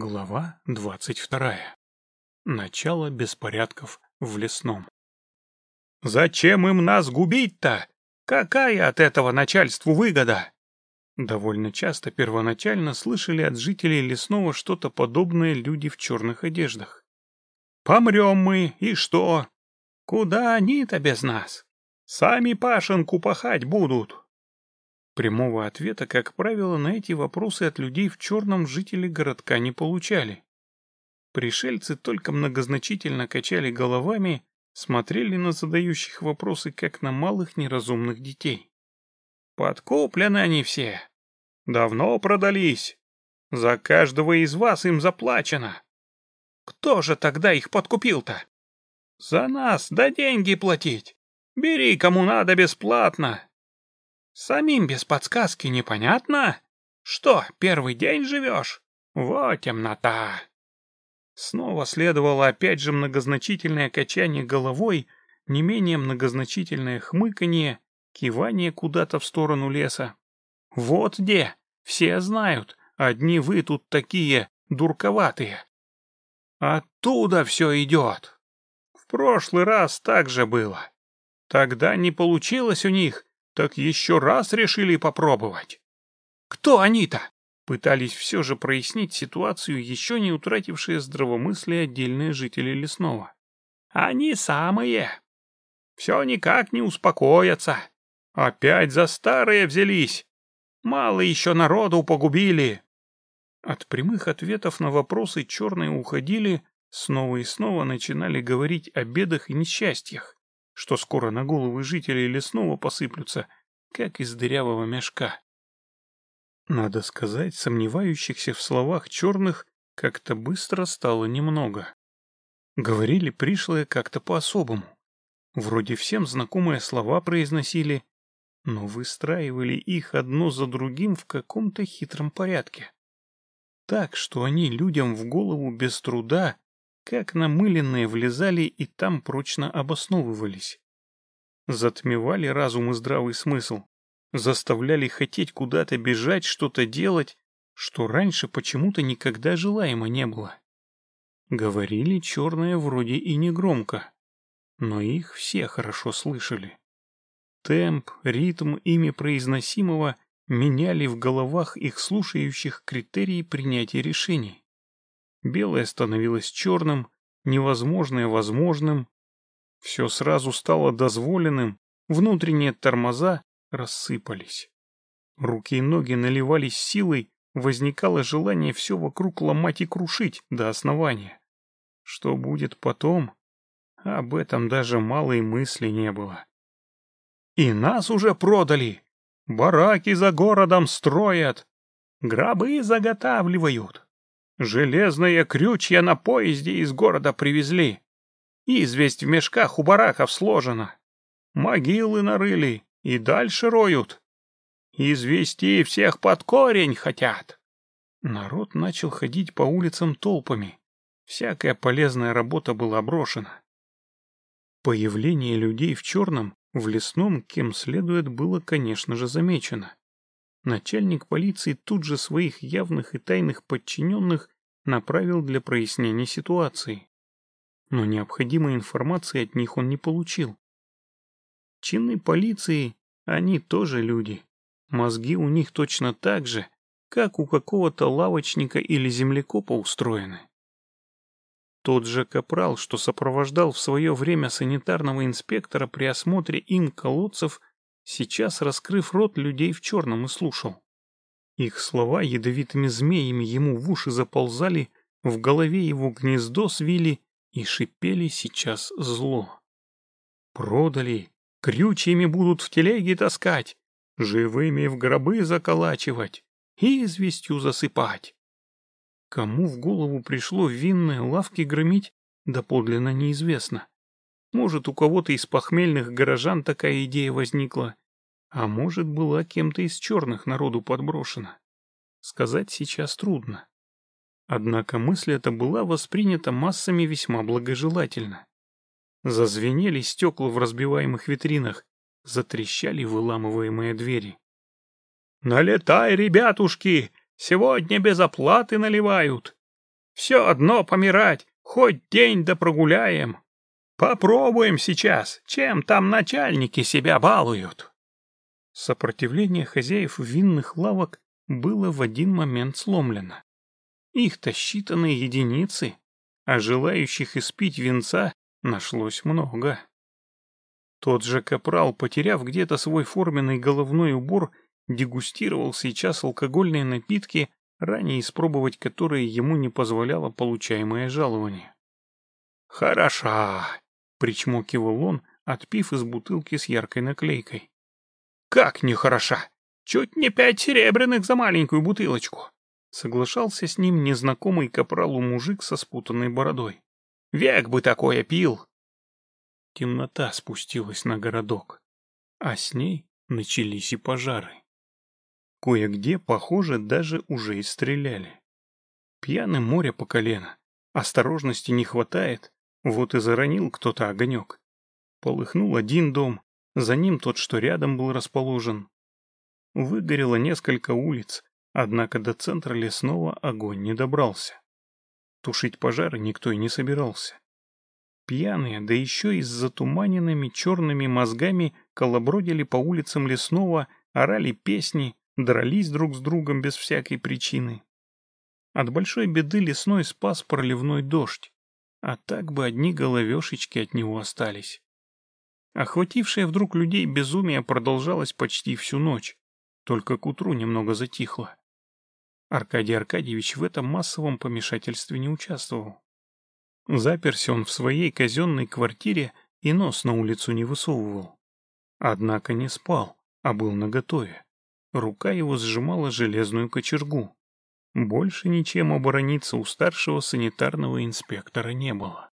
Глава двадцать вторая. Начало беспорядков в лесном. «Зачем им нас губить-то? Какая от этого начальству выгода?» Довольно часто первоначально слышали от жителей лесного что-то подобное люди в черных одеждах. «Помрем мы, и что? Куда они-то без нас? Сами пашенку пахать будут». Прямого ответа, как правило, на эти вопросы от людей в черном жители городка не получали. Пришельцы только многозначительно качали головами, смотрели на задающих вопросы, как на малых неразумных детей. «Подкуплены они все. Давно продались. За каждого из вас им заплачено. Кто же тогда их подкупил-то? За нас, да деньги платить. Бери, кому надо, бесплатно. Самим без подсказки непонятно? Что, первый день живешь? Вот темнота. Снова следовало опять же многозначительное качание головой, не менее многозначительное хмыканье, кивание куда-то в сторону леса. Вот где, все знают, одни вы тут такие дурковатые. Оттуда все идет. В прошлый раз так же было. Тогда не получилось у них, так еще раз решили попробовать. Кто они-то? Пытались все же прояснить ситуацию, еще не утратившие здравомыслие отдельные жители лесного. Они самые. Все никак не успокоятся. Опять за старые взялись. Мало еще народу погубили. От прямых ответов на вопросы черные уходили, снова и снова начинали говорить о бедах и несчастьях что скоро на головы жителей лесного посыплются, как из дырявого мешка. Надо сказать, сомневающихся в словах черных как-то быстро стало немного. Говорили пришлые как-то по-особому. Вроде всем знакомые слова произносили, но выстраивали их одно за другим в каком-то хитром порядке. Так, что они людям в голову без труда как намыленные влезали и там прочно обосновывались. Затмевали разум и здравый смысл, заставляли хотеть куда-то бежать, что-то делать, что раньше почему-то никогда желаемо не было. Говорили черные вроде и негромко, но их все хорошо слышали. Темп, ритм ими произносимого меняли в головах их слушающих критерии принятия решений. Белое становилось черным, невозможное возможным. Все сразу стало дозволенным, внутренние тормоза рассыпались. Руки и ноги наливались силой, возникало желание все вокруг ломать и крушить до основания. Что будет потом? Об этом даже малой мысли не было. И нас уже продали. Бараки за городом строят. Гробы заготавливают. Железные крючья на поезде из города привезли. Известь в мешках у бараков сложена. Могилы нарыли и дальше роют. Извести всех под корень хотят. Народ начал ходить по улицам толпами. Всякая полезная работа была брошена. Появление людей в черном, в лесном, кем следует, было, конечно же, замечено начальник полиции тут же своих явных и тайных подчиненных направил для прояснения ситуации. Но необходимой информации от них он не получил. Чины полиции, они тоже люди. Мозги у них точно так же, как у какого-то лавочника или землекопа устроены. Тот же капрал, что сопровождал в свое время санитарного инспектора при осмотре им колодцев, сейчас, раскрыв рот, людей в черном и слушал. Их слова ядовитыми змеями ему в уши заползали, в голове его гнездо свили и шипели сейчас зло. Продали, крючьями будут в телеге таскать, живыми в гробы заколачивать и известью засыпать. Кому в голову пришло винные лавки громить, доподлинно неизвестно. Может, у кого-то из похмельных горожан такая идея возникла, а может, была кем-то из черных народу подброшена. Сказать сейчас трудно. Однако мысль эта была воспринята массами весьма благожелательно. Зазвенели стекла в разбиваемых витринах, затрещали выламываемые двери. «Налетай, ребятушки! Сегодня без оплаты наливают! Все одно помирать, хоть день да прогуляем. Попробуем сейчас, чем там начальники себя балуют. Сопротивление хозяев винных лавок было в один момент сломлено. Их-то считанные единицы, а желающих испить винца нашлось много. Тот же капрал, потеряв где-то свой форменный головной убор, дегустировал сейчас алкогольные напитки, ранее испробовать которые ему не позволяло получаемое жалование. «Хороша!» — причмокивал он, отпив из бутылки с яркой наклейкой. «Как нехороша! Чуть не пять серебряных за маленькую бутылочку!» Соглашался с ним незнакомый капралу мужик со спутанной бородой. «Век бы такое пил!» Темнота спустилась на городок, а с ней начались и пожары. Кое-где, похоже, даже уже и стреляли. Пьяным море по колено, осторожности не хватает, вот и заронил кто-то огонек. Полыхнул один дом, за ним тот, что рядом был расположен. Выгорело несколько улиц, однако до центра лесного огонь не добрался. Тушить пожары никто и не собирался. Пьяные, да еще и с затуманенными черными мозгами колобродили по улицам лесного, орали песни, дрались друг с другом без всякой причины. От большой беды лесной спас проливной дождь, а так бы одни головешечки от него остались. Охватившее вдруг людей безумие продолжалось почти всю ночь, только к утру немного затихло. Аркадий Аркадьевич в этом массовом помешательстве не участвовал. Заперся он в своей казенной квартире и нос на улицу не высовывал. Однако не спал, а был наготове. Рука его сжимала железную кочергу. Больше ничем оборониться у старшего санитарного инспектора не было.